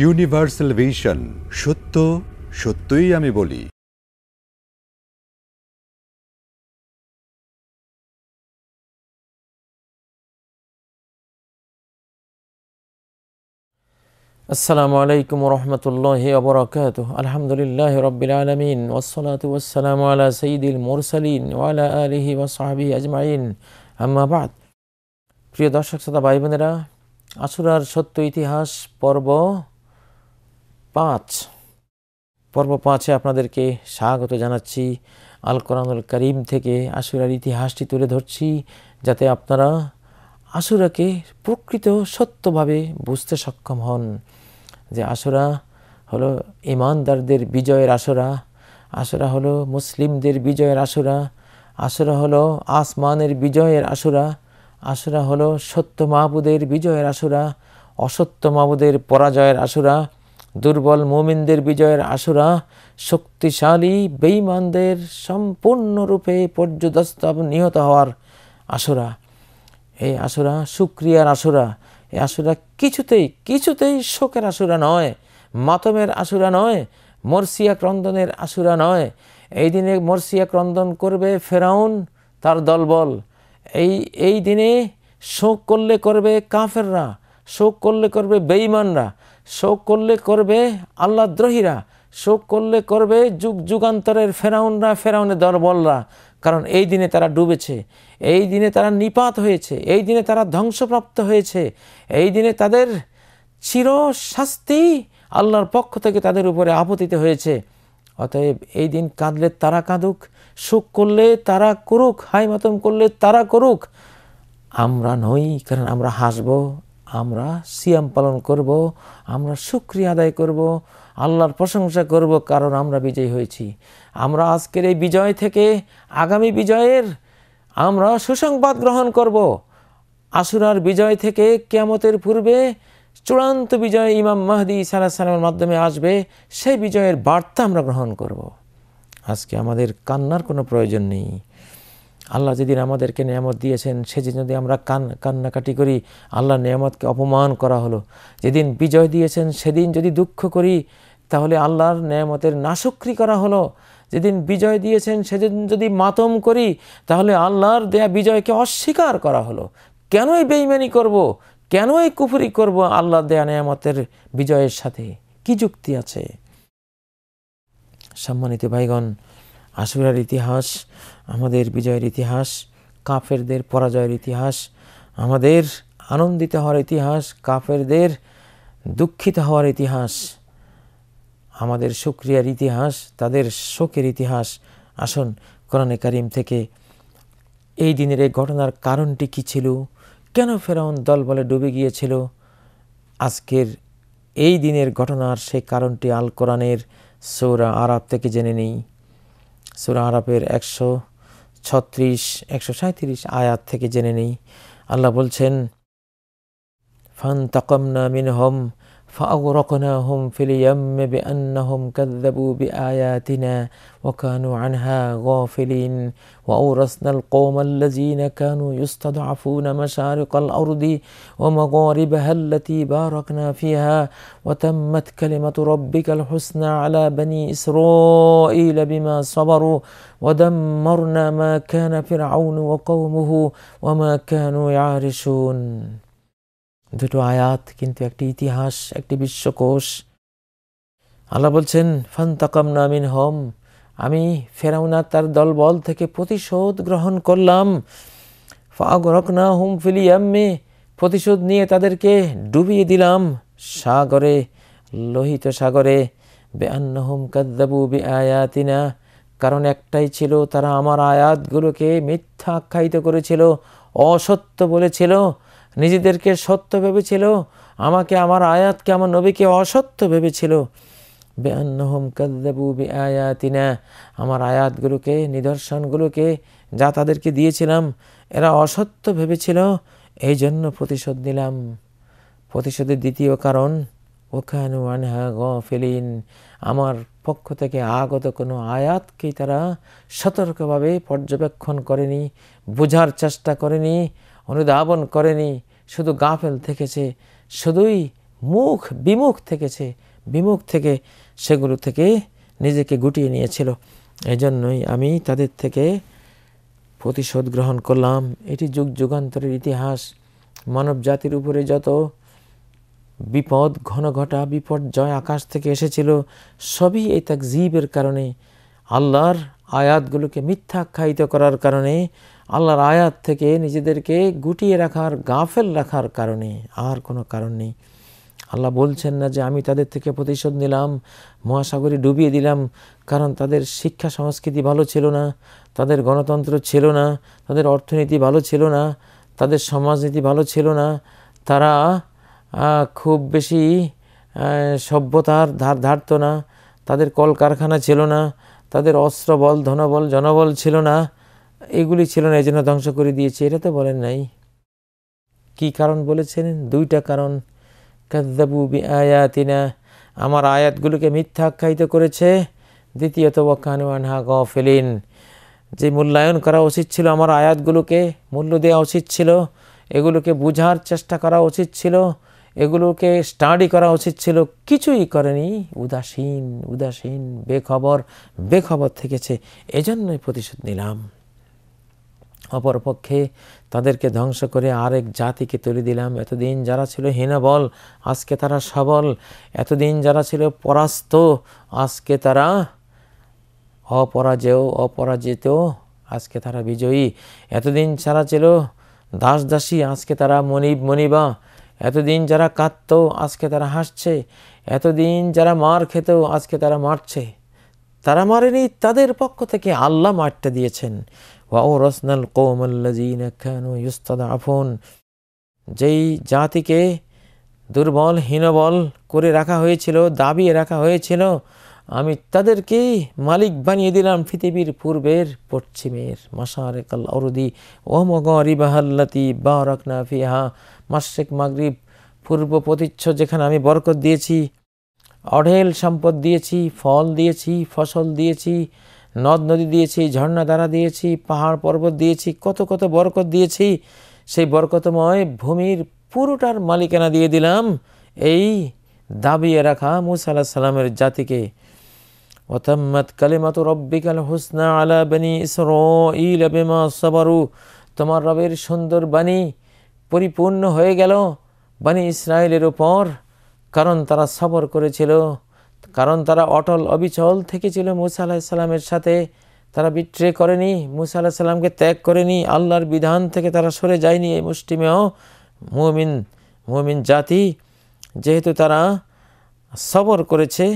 Universal vision সত্য, সত্যই আমি বলি। আসসালামু আলাইকুম রহমতুল্লাহ আবরকাত আলহামদুলিল্লাহ রবিল আলমিন ওসলাত ওসালাম আলা সঈদুল মুরসালিন ওয়ালা আলহি ওসাহাবি আজমাইন। আহমাবাদ প্রিয় দর্শক, শ্রোতা ভাই বোনেরা আসুরার সত্য ইতিহাস, পর্ব পাঁচ। পর্ব পাঁচে আপনাদেরকে স্বাগত জানাচ্ছি। আল কোরআনুল করিম থেকে আসুরার ইতিহাসটি তুলে ধরছি, যাতে আপনারা আসুরাকে প্রকৃত সত্যভাবে বুঝতে সক্ষম হন যে আসরা হলো ইমানদারদের বিজয়ের আসরা আসরা হলো মুসলিমদের বিজয়ের আসরা আসরা হলো আসমানের বিজয়ের আসরা আসরা হলো সত্য মাহবুদের বিজয়ের আসরা, অসত্য মাহবুদের পরাজয়ের আসরা, দুর্বল মুমিনদের বিজয়ের আসরা, শক্তিশালী বেইমানদের সম্পূর্ণরূপে পর্যদস্ত নিহত হওয়ার আসরা। এই আসুরা সুক্রিয়ার আসুরা। এই আসুরা কিছুতেই কিছুতেই শোকের আসুরা নয়, মাতমের আসুরা নয়, মর্সিয়া ক্রন্দনের আসুরা নয়। এই দিনে মর্সিয়া ক্রন্দন করবে ফেরাউন, তার দলবল। এই এই দিনে শোক করলে করবে কাফেররা, শোক করলে করবে বেইমানরা শোক করলে করবে আল্লাদ্রোহীরা শোক করলে করবে যুগ যুগান্তরের ফেরাউনরা, ফেরাউনের দলবলরা কারণ এই দিনে তারা ডুবেছে, এই দিনে তারা নিপাত হয়েছে, এই দিনে তারা ধ্বংসপ্রাপ্ত হয়েছে, এই দিনে তাদের চির শাস্তি আল্লাহর পক্ষ থেকে তাদের উপরে আপতিত হয়েছে। অতএব এই দিন কাঁদলে তারা কাঁদুক, সুখ করলে তারা করুক হাই মাতম করলে তারা করুক। আমরা নই, কারণ আমরা হাসব, আমরা সিয়াম পালন করব, আমরা সুক্রিয়া আদায় করব, আল্লাহর প্রশংসা করব, কারণ আমরা বিজয়ী হয়েছি। আমরা আজকের এই বিজয় থেকে আগামী বিজয়ের আমরা সুসংবাদ গ্রহণ করব। আসুরার বিজয় থেকে কেয়ামতের পূর্বে চূড়ান্ত বিজয় ইমাম মাহদি সাল্লাহ সাল্লামের মাধ্যমে আসবে সেই বিজয়ের বার্তা আমরা গ্রহণ করব। আজকে আমাদের কান্নার কোনো প্রয়োজন নেই। আল্লাহ যেদিন আমাদেরকে নিয়ামত দিয়েছেন, সেদিন যদি আমরা কান, কান্নাকাটি করি আল্লাহ নিয়ামতকে অপমান করা হলো। যেদিন বিজয় দিয়েছেন, সেদিন যদি দুঃখ করি, তাহলে আল্লাহর নিয়ামতের নাশক্রি করা হলো। যেদিন বিজয় দিয়েছেন, সেদিন যদি মাতম করি, তাহলে আল্লাহর দেয়া বিজয়কে অস্বীকার করা হলো। কেনই বেইমানি করব। কেনই কুফুরি করব আল্লাহ দেয়া নিয়ামতের বিজয়ের সাথে? কি যুক্তি আছে? সম্মানিত ভাইগণ, আশুরার ইতিহাস, আমাদের বিজয়ের ইতিহাস, কাফেরদের পরাজয়ের ইতিহাস, আমাদের আনন্দিত হওয়ার ইতিহাস, কাফেরদের দুঃখিত হওয়ার ইতিহাস, আমাদের সুক্রিয়ার ইতিহাস, তাদের শোকের ইতিহাস। আসুন কোরআনে কারিম থেকে এই দিনের এই ঘটনার কারণটি কী ছিল? কেন ফেরাউন দল বলে ডুবে গিয়েছিল? আজকের এই দিনের ঘটনার সেই কারণটি আল কোরআনের সৌরা আরব থেকে জেনে নেই। সৌরা আরবের একশো ছত্রিশ, একশো সাঁত্রিশ আয়াত থেকে জেনে নেই। আল্লাহ বলছেন ফান তাকমনা মিন হম فأغرقناهم في اليم بأنهم كذبوا بآياتنا وكانوا عنها غافلين. وأورثنا القوم الذين كانوا يستضعفون مشارق الأرض ومغاربها التي باركنا فيها. وتمت كلمة ربك الحسنى على بني إسرائيل بما صبروا. ودمرنا ما كان فرعون وقومه وما كانوا يعرشون. দুটো আয়াত, কিন্তু একটি ইতিহাস, একটি বিশ্বকোষ। আল্লাহ বলছেন ফান্তাকাম নামিন হম আমি ফেরাউনা তার দলবল থেকে প্রতিশোধ গ্রহণ করলাম। ফাগরক না হুম ফিলিয়াম্মে প্রতিশোধ নিয়ে তাদেরকে ডুবিয়ে দিলাম সাগরে, লোহিত সাগরে। বেআন্ন হুম কাদ্দাবু বে আয়াতিনা কারণ একটাই ছিল, তারা আমার আয়াতগুলোকে মিথ্যা আখ্যায়িত করেছিল, অসত্য বলেছিল। নিজেদেরকে সত্য ভেবেছিল, আমাকে আমার আয়াতকে আমার নবীকে অসত্য ভেবেছিল। আয়াতিনা আমার আয়াতগুলোকে, নিদর্শনগুলোকে যা তাদেরকে দিয়েছিলাম, এরা অসত্য ভেবেছিল এই জন্য প্রতিশোধ নিলাম। প্রতিশোধের দ্বিতীয় কারণ, ওখানু আনহা ফেলিন আমার পক্ষ থেকে আগত কোনো আয়াতকেই তারা সতর্কভাবে পর্যবেক্ষণ করেনি, বোঝার চেষ্টা করেনি অনুধাবন করেনি, শুধু গাফেল থেকেছে, শুধুই মুখ বিমুখ থেকেছে, বিমুখ থেকে সেগুলো থেকে নিজেকে গুটিয়ে নিয়েছিল। এজন্যই আমি তাদের থেকে প্রতিশোধ গ্রহণ করলাম। এটি যুগ যুগান্তরের ইতিহাস। মানব জাতির উপরে যত বিপদ, ঘন ঘটা, বিপর্যয় আকাশ থেকে এসেছিল, সবই এই তাকজিবের কারণে। আল্লাহর আয়াতগুলোকে মিথ্যাখ্যায়িত করার কারণে আল্লাহর আয়াত থেকে নিজেদেরকে গুটিয়ে রাখার, গাফেল রাখার কারণে আর কোনো কারণ নেই। আল্লাহ বলছেন না যে আমি তাদের থেকে প্রতিশোধ নিলাম, মহাসাগরে ডুবিয়ে দিলাম, কারণ তাদের শিক্ষা সংস্কৃতি ভালো ছিল না, তাদের গণতন্ত্র ছিল না, তাদের অর্থনীতি ভালো ছিল না, তাদের সমাজনীতি ভালো ছিল না। তারা খুব বেশি সভ্যতার ধার ধারত না, তাদের কলকারখানা ছিল না, তাদের অস্ত্রবল, ধনবল, জনবল ছিল না এগুলি ছিল না এই জন্য ধ্বংস করে দিয়েছে। এটা তো বলেন নাই। কি কারণ বলেছেন? দুইটা কারণ। কাদ্দাবু বি আয়াতিনা আমার আয়াতগুলোকে মিথ্যা আখ্যায়িত করেছে। দ্বিতীয়ত ওয়াকানুয়ানহা গফেলিন, যে মূল্যায়ন করা উচিত ছিল আমার আয়াতগুলোকে, মূল্য দেওয়া উচিত ছিল, এগুলোকে বুঝার চেষ্টা করা উচিত ছিল, এগুলোকে স্টাডি করা উচিত ছিল, কিছুই করেনি। উদাসীন উদাসীন, বেখবর বেখবর থেকেছে। এজন্যই প্রতিশোধ নিলাম। অপরপক্ষে তাদেরকে ধ্বংস করে আরেক জাতিকে তুলে দিলাম। এতদিন যারা ছিল হীনবল, আজকে তারা সবল। এতদিন যারা ছিল পরাস্ত, আজকে তারা অপরাজেয়, অপরাজিত, আজকে তারা বিজয়ী। এতদিন যারা ছিল দাস দাসী আজকে তারা মনিব মনিবা। এতদিন যারা কাঁদত, আজকে তারা হাসছে। এতদিন যারা মার খেত, আজকে তারা মারছে। তারা মারেনি, তাদের পক্ষ থেকে আল্লাহ মারটা দিয়েছেন। ওয়াউরসনাল কৌমাল্লাজিন আফন যেই জাতিকে দুর্বল, হীনবল করে রাখা হয়েছিল দাবিয়ে রাখা হয়েছিল, আমি তাদেরকেই মালিক বানিয়ে দিলাম পৃথিবীর পূর্বের পশ্চিমের মাসারেকাল অরুদি। ও মগরিবাহাল্লাতি বা রকনা ফিহা। মাসেক মাগরিব পূর্ব প্রতিচ্ছ যেখানে আমি বরকত দিয়েছি, অঢেল সম্পদ দিয়েছি, ফল দিয়েছি, ফসল দিয়েছি নদ নদী দিয়েছি, ঝর্ণা দ্বারা দিয়েছি, পাহাড় পর্বত দিয়েছি, কত কত বরকত দিয়েছি, সেই বরকতময় ভূমির পুরোটার মালিকানা দিয়ে দিলাম এই দাবিয়ে রাখা মুসা আল্লাহ সাল্লামের জাতিকে। ওতাম্মত কালিমাত রব্বিকাল হুসনা আলা বানি ইসরাঈল বিমা সাবারু, তোমার রবের সুন্দর বাণী পরিপূর্ণ হয়ে গেল বানি ইসরায়েলের ওপর কারণ তারা সবর করেছিল কারণ তারা অটল অবিচল থেকেছিল মুসা আলাহিসাল্লামের সাথে। তারা বিট্রে করেনি, মুসা আল্লাহ সাল্লামকে ত্যাগ করেনি, আল্লাহর বিধান থেকে তারা সরে যায়নি এই মুষ্টিমেয় মুমিন মুমিন জাতি। যেহেতু তারা সবর করেছে,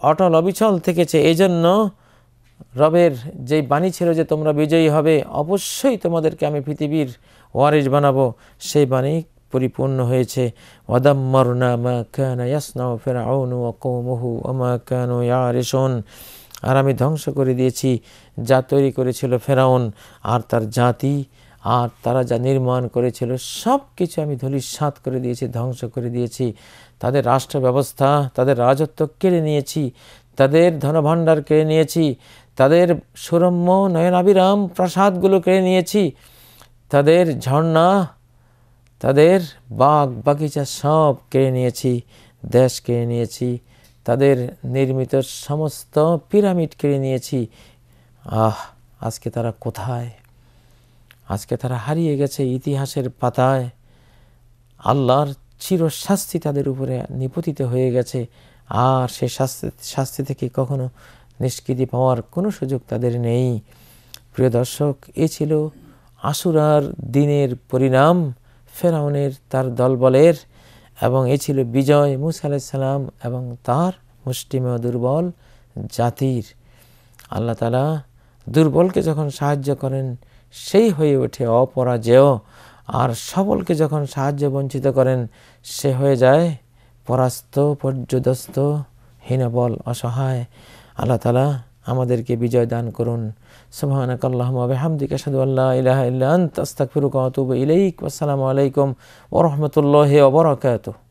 অটল অবিচল থেকেছে এই জন্য রবের যেই বাণী ছিল যে তোমরা বিজয়ী হবে, অবশ্যই তোমাদেরকে আমি পৃথিবীর ওয়ারিস বানাবো, সেই বাণী পরিপূর্ণ হয়েছে। আর আমি ধ্বংস করে দিয়েছি যা তৈরি করেছিল ফেরাউন। আর তার জাতি, আর তারা যা নির্মাণ করেছিল সব কিছু আমি ধলিসাৎ করে দিয়েছি, ধ্বংস করে দিয়েছি। তাদের রাষ্ট্র ব্যবস্থা তাদের রাজত্ব কেড়ে নিয়েছি, তাদের ধনভাণ্ডার কেড়ে নিয়েছি, তাদের সুরম্য নয়নাবিরাম প্রাসাদগুলো কেড়ে নিয়েছি, তাদের ঝর্ণা তাদের বাগ বাগিচা সব কেড়ে নিয়েছি, দেশ কেড়ে নিয়েছি, তাদের নির্মিত সমস্ত পিরামিড কেড়ে নিয়েছি। আহ, আজকে তারা কোথায়? আজকে তারা হারিয়ে গেছে ইতিহাসের পাতায়। আল্লাহর চিরশাস্তি তাদের উপরে নিপতিত হয়ে গেছে। আর সে শাস্তি শাস্তি থেকে কখনো নিষ্কৃতি পাওয়ার কোনো সুযোগ তাদের নেই। প্রিয় দর্শক, এ ছিল আশুরার দিনের পরিণাম। ফেরাউনের তার দলবলের এবং এ ছিল বিজয় মুসা আলাইসাল্লাম এবং তার মুষ্টিমেয় দুর্বল জাতির। আল্লাহ তালা দুর্বলকে যখন সাহায্য করেন, সেই হয়ে ওঠে অপরাজেয়। আর সবলকে যখন সাহায্য বঞ্চিত করেন, সে হয়ে যায় পরাস্ত, পর্যদস্ত, হীনবল, অসহায়। আল্লাহ তালা আমাদেরকে বিজয় দান করুন। সুবহানাক আল্লাহুম্মা বিহামদিকা ইলাহ ইল্লা আনতা, আস্তাগফিরুকা ওয়া ইলাইক। আসসালামু আলাইকুম ওয়া রাহমাতুল্লাহি ওয়া বারাকাতুহু।